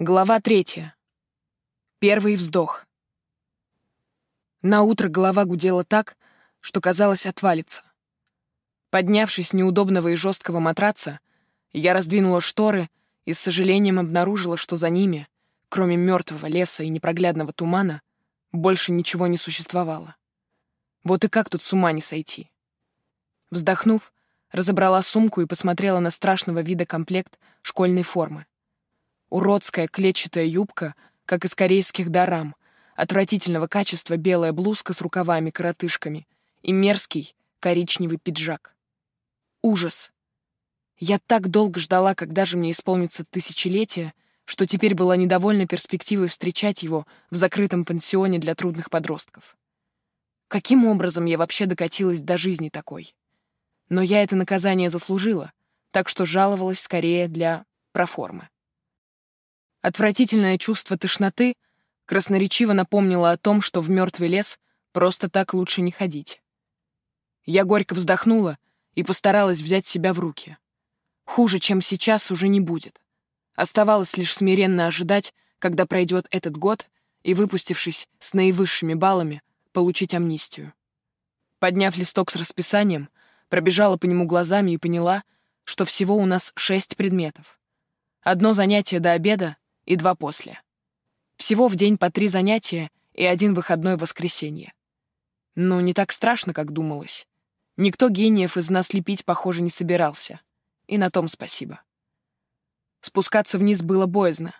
Глава третья. Первый вздох. На утро голова гудела так, что казалось отвалится. Поднявшись с неудобного и жесткого матраца, я раздвинула шторы и с сожалением обнаружила, что за ними, кроме мертвого леса и непроглядного тумана, больше ничего не существовало. Вот и как тут с ума не сойти? Вздохнув, разобрала сумку и посмотрела на страшного вида комплект школьной формы. Уродская клетчатая юбка, как из корейских дарам, отвратительного качества белая блузка с рукавами-коротышками и мерзкий коричневый пиджак. Ужас. Я так долго ждала, когда же мне исполнится тысячелетие, что теперь была недовольна перспективой встречать его в закрытом пансионе для трудных подростков. Каким образом я вообще докатилась до жизни такой? Но я это наказание заслужила, так что жаловалась скорее для проформы. Отвратительное чувство тошноты красноречиво напомнило о том, что в мертвый лес просто так лучше не ходить. Я горько вздохнула и постаралась взять себя в руки. Хуже, чем сейчас, уже не будет. Оставалось лишь смиренно ожидать, когда пройдет этот год, и, выпустившись с наивысшими баллами, получить амнистию. Подняв листок с расписанием, пробежала по нему глазами и поняла, что всего у нас шесть предметов. Одно занятие до обеда и два после. Всего в день по три занятия и один выходной в воскресенье. Но не так страшно, как думалось. Никто гениев из нас лепить, похоже, не собирался. И на том спасибо. Спускаться вниз было боязно.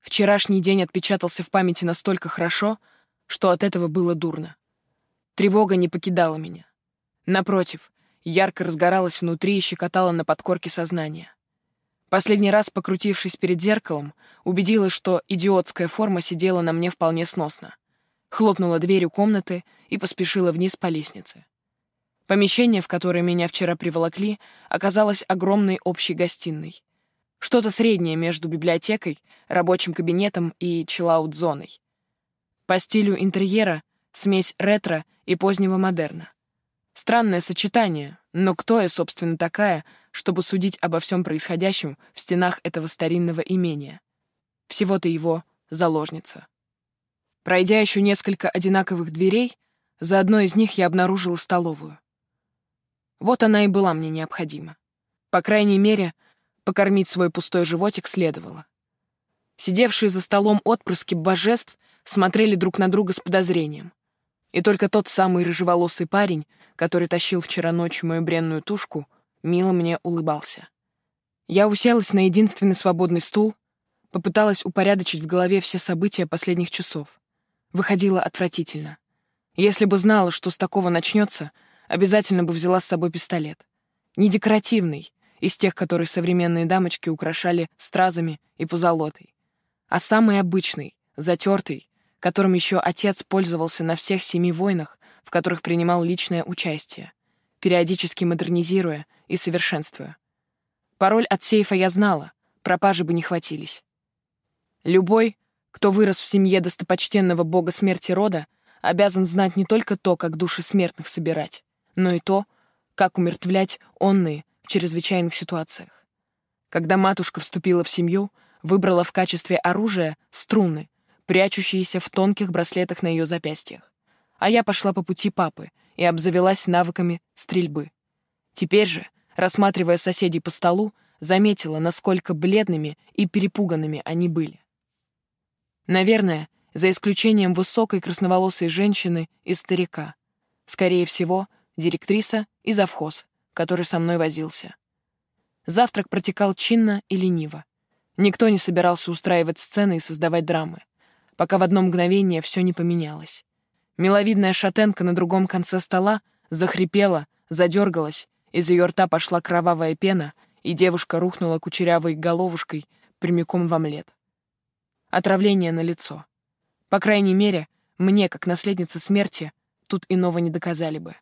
Вчерашний день отпечатался в памяти настолько хорошо, что от этого было дурно. Тревога не покидала меня. Напротив, ярко разгоралась внутри и щекотала на подкорке сознания. Последний раз, покрутившись перед зеркалом, убедилась, что идиотская форма сидела на мне вполне сносно. Хлопнула дверью комнаты и поспешила вниз по лестнице. Помещение, в которое меня вчера приволокли, оказалось огромной общей гостиной. Что-то среднее между библиотекой, рабочим кабинетом и чиллаут-зоной. По стилю интерьера — смесь ретро и позднего модерна. Странное сочетание, но кто я, собственно, такая, чтобы судить обо всем происходящем в стенах этого старинного имения? Всего-то его заложница. Пройдя еще несколько одинаковых дверей, за одной из них я обнаружила столовую. Вот она и была мне необходима. По крайней мере, покормить свой пустой животик следовало. Сидевшие за столом отпрыски божеств смотрели друг на друга с подозрением. И только тот самый рыжеволосый парень, который тащил вчера ночью мою бренную тушку, мило мне улыбался. Я уселась на единственный свободный стул, попыталась упорядочить в голове все события последних часов. Выходило отвратительно. Если бы знала, что с такого начнется, обязательно бы взяла с собой пистолет. Не декоративный, из тех, которые современные дамочки украшали стразами и позолотой, а самый обычный, затертый, которым еще отец пользовался на всех семи войнах, в которых принимал личное участие, периодически модернизируя и совершенствуя. Пароль от сейфа я знала, пропажи бы не хватились. Любой, кто вырос в семье достопочтенного бога смерти рода, обязан знать не только то, как души смертных собирать, но и то, как умертвлять онные в чрезвычайных ситуациях. Когда матушка вступила в семью, выбрала в качестве оружия струны, прячущиеся в тонких браслетах на ее запястьях. А я пошла по пути папы и обзавелась навыками стрельбы. Теперь же, рассматривая соседей по столу, заметила, насколько бледными и перепуганными они были. Наверное, за исключением высокой красноволосой женщины и старика. Скорее всего, директриса и завхоз, который со мной возился. Завтрак протекал чинно и лениво. Никто не собирался устраивать сцены и создавать драмы пока в одно мгновение все не поменялось. Миловидная шатенка на другом конце стола захрипела, задергалась, из ее рта пошла кровавая пена, и девушка рухнула кучерявой головушкой прямиком в омлет. Отравление на лицо. По крайней мере, мне, как наследнице смерти, тут иного не доказали бы.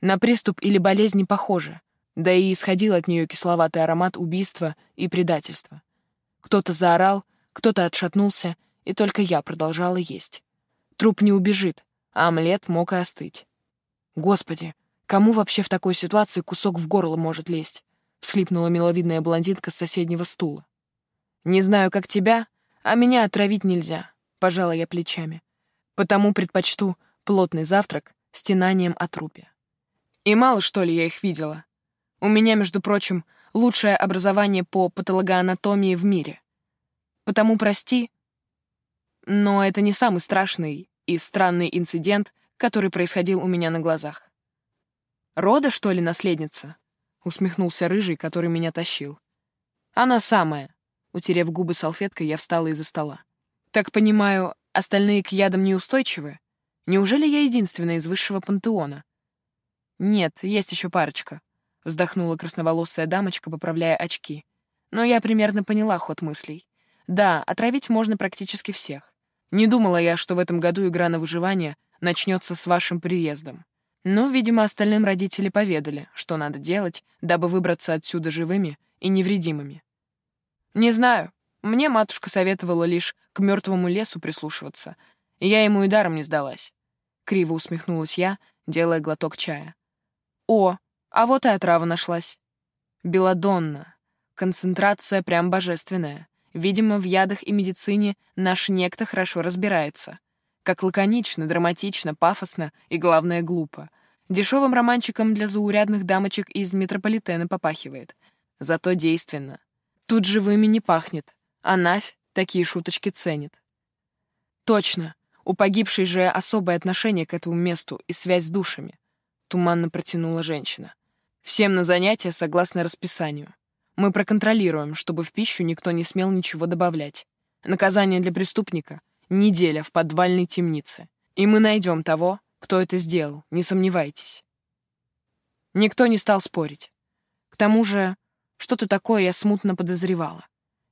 На приступ или болезнь не похоже, да и исходил от нее кисловатый аромат убийства и предательства. Кто-то заорал, кто-то отшатнулся, и только я продолжала есть. Труп не убежит, а омлет мог и остыть. Господи, кому вообще в такой ситуации кусок в горло может лезть? Всхлипнула миловидная блондинка с соседнего стула. Не знаю, как тебя, а меня отравить нельзя, пожала я плечами. Потому предпочту плотный завтрак стенанием о трупе. И мало, что ли, я их видела. У меня, между прочим, лучшее образование по патологоанатомии в мире. Потому прости, но это не самый страшный и странный инцидент, который происходил у меня на глазах. «Рода, что ли, наследница?» — усмехнулся рыжий, который меня тащил. «Она самая». Утерев губы салфеткой, я встала из-за стола. «Так понимаю, остальные к ядам неустойчивы? Неужели я единственная из высшего пантеона?» «Нет, есть еще парочка», — вздохнула красноволосая дамочка, поправляя очки. «Но я примерно поняла ход мыслей. Да, отравить можно практически всех. Не думала я, что в этом году игра на выживание начнется с вашим приездом. Но, видимо, остальным родители поведали, что надо делать, дабы выбраться отсюда живыми и невредимыми. Не знаю. Мне матушка советовала лишь к мертвому лесу прислушиваться, и я ему и даром не сдалась. Криво усмехнулась я, делая глоток чая. О, а вот и отрава нашлась. Беладонна. Концентрация прям божественная. Видимо, в ядах и медицине наш некто хорошо разбирается. Как лаконично, драматично, пафосно и, главное, глупо. Дешевым романчиком для заурядных дамочек из метрополитена попахивает. Зато действенно. Тут живыми не пахнет, а Навь такие шуточки ценит. Точно, у погибшей же особое отношение к этому месту и связь с душами, туманно протянула женщина. Всем на занятия согласно расписанию. Мы проконтролируем, чтобы в пищу никто не смел ничего добавлять. Наказание для преступника — неделя в подвальной темнице. И мы найдем того, кто это сделал, не сомневайтесь. Никто не стал спорить. К тому же, что-то такое я смутно подозревала.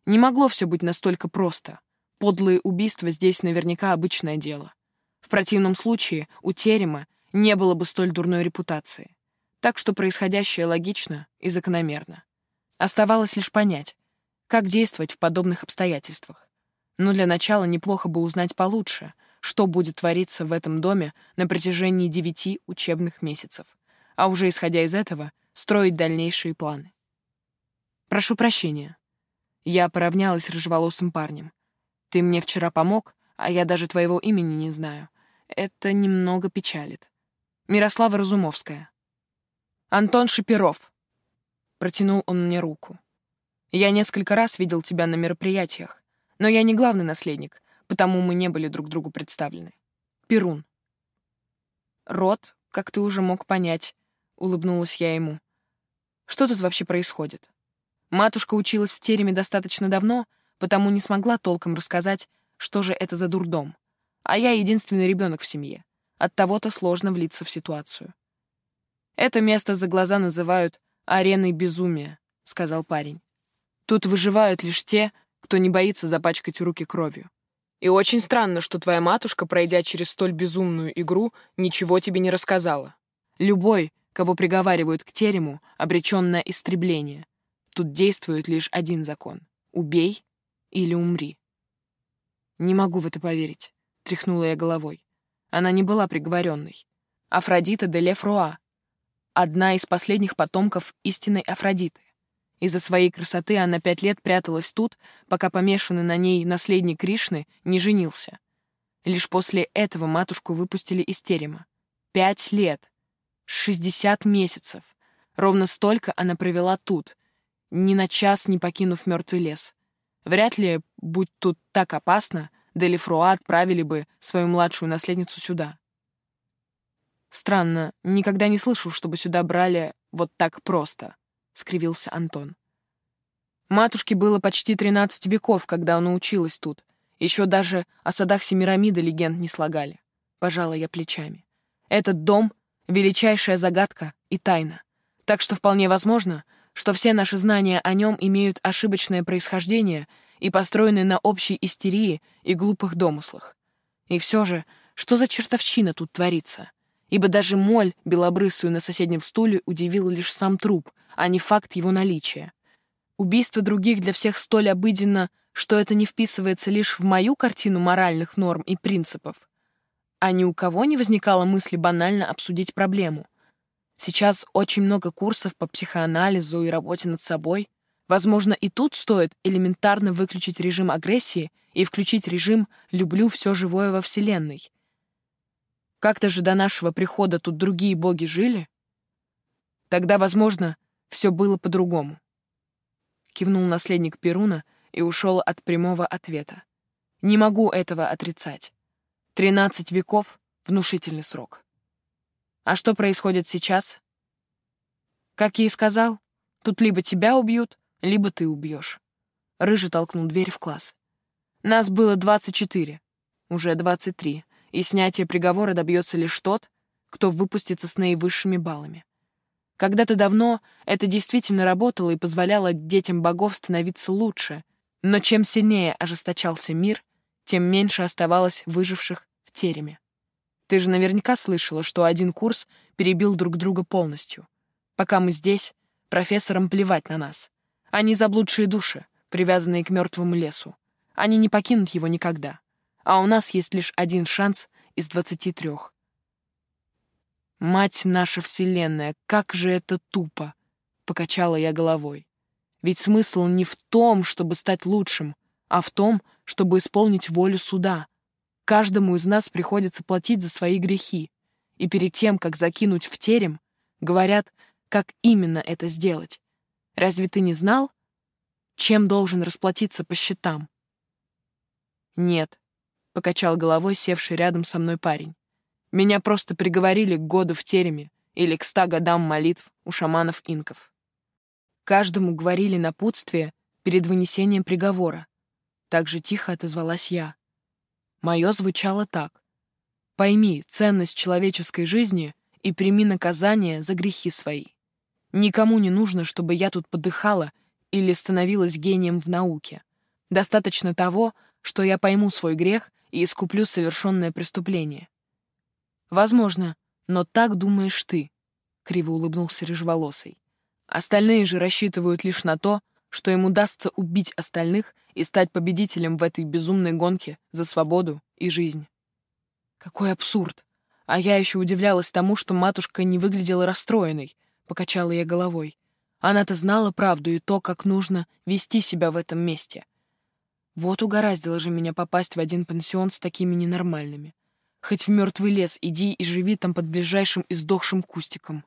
Не могло все быть настолько просто. Подлые убийства здесь наверняка обычное дело. В противном случае у Терема не было бы столь дурной репутации. Так что происходящее логично и закономерно. Оставалось лишь понять, как действовать в подобных обстоятельствах. Но для начала неплохо бы узнать получше, что будет твориться в этом доме на протяжении девяти учебных месяцев, а уже исходя из этого строить дальнейшие планы. «Прошу прощения». Я поравнялась с рыжеволосым парнем. «Ты мне вчера помог, а я даже твоего имени не знаю. Это немного печалит. Мирослава Разумовская». «Антон Шапиров», Протянул он мне руку. «Я несколько раз видел тебя на мероприятиях, но я не главный наследник, потому мы не были друг другу представлены. Перун». «Род, как ты уже мог понять», — улыбнулась я ему. «Что тут вообще происходит?» Матушка училась в тереме достаточно давно, потому не смогла толком рассказать, что же это за дурдом. А я единственный ребенок в семье. От того-то сложно влиться в ситуацию. Это место за глаза называют ареной безумия», — сказал парень. «Тут выживают лишь те, кто не боится запачкать руки кровью. И очень странно, что твоя матушка, пройдя через столь безумную игру, ничего тебе не рассказала. Любой, кого приговаривают к терему, обречен на истребление. Тут действует лишь один закон — убей или умри». «Не могу в это поверить», — тряхнула я головой. Она не была приговоренной. Афродита де Лефруа, одна из последних потомков истинной Афродиты. Из-за своей красоты она пять лет пряталась тут, пока помешанный на ней наследник Кришны не женился. Лишь после этого матушку выпустили из терема. Пять лет. Шестьдесят месяцев. Ровно столько она провела тут, ни на час не покинув мертвый лес. Вряд ли, будь тут так опасно, Делифруа отправили бы свою младшую наследницу сюда. «Странно, никогда не слышал, чтобы сюда брали вот так просто», — скривился Антон. Матушке было почти 13 веков, когда она училась тут. Еще даже о садах Семирамиды легенд не слагали. Пожала я плечами. Этот дом — величайшая загадка и тайна. Так что вполне возможно, что все наши знания о нем имеют ошибочное происхождение и построены на общей истерии и глупых домыслах. И все же, что за чертовщина тут творится? Ибо даже моль, белобрысую на соседнем стуле, удивил лишь сам труп, а не факт его наличия. Убийство других для всех столь обыденно, что это не вписывается лишь в мою картину моральных норм и принципов. А ни у кого не возникало мысли банально обсудить проблему. Сейчас очень много курсов по психоанализу и работе над собой. Возможно, и тут стоит элементарно выключить режим агрессии и включить режим «люблю все живое во Вселенной». Как-то же до нашего прихода тут другие боги жили. Тогда, возможно, все было по-другому. Кивнул наследник Перуна и ушел от прямого ответа. Не могу этого отрицать. Тринадцать веков — внушительный срок. А что происходит сейчас? Как я и сказал, тут либо тебя убьют, либо ты убьешь. Рыжий толкнул дверь в класс. Нас было двадцать четыре, уже двадцать три, и снятие приговора добьется лишь тот, кто выпустится с наивысшими баллами. Когда-то давно это действительно работало и позволяло детям богов становиться лучше, но чем сильнее ожесточался мир, тем меньше оставалось выживших в тереме. Ты же наверняка слышала, что один курс перебил друг друга полностью. Пока мы здесь, профессорам плевать на нас. Они заблудшие души, привязанные к мертвому лесу. Они не покинут его никогда. А у нас есть лишь один шанс из двадцати трех. «Мать наша Вселенная, как же это тупо!» — покачала я головой. «Ведь смысл не в том, чтобы стать лучшим, а в том, чтобы исполнить волю суда. Каждому из нас приходится платить за свои грехи. И перед тем, как закинуть в терем, говорят, как именно это сделать. Разве ты не знал, чем должен расплатиться по счетам?» «Нет», — покачал головой севший рядом со мной парень. Меня просто приговорили к году в тереме или к ста годам молитв у шаманов-инков. Каждому говорили напутствие перед вынесением приговора. Так же тихо отозвалась я. Мое звучало так. «Пойми ценность человеческой жизни и прими наказание за грехи свои. Никому не нужно, чтобы я тут подыхала или становилась гением в науке. Достаточно того, что я пойму свой грех и искуплю совершенное преступление. «Возможно, но так думаешь ты», — криво улыбнулся рыжеволосый. «Остальные же рассчитывают лишь на то, что им удастся убить остальных и стать победителем в этой безумной гонке за свободу и жизнь». «Какой абсурд! А я еще удивлялась тому, что матушка не выглядела расстроенной», — покачала я головой. Она-то знала правду и то, как нужно вести себя в этом месте. Вот угораздило же меня попасть в один пансион с такими ненормальными. Хоть в мертвый лес иди и живи там под ближайшим издохшим кустиком.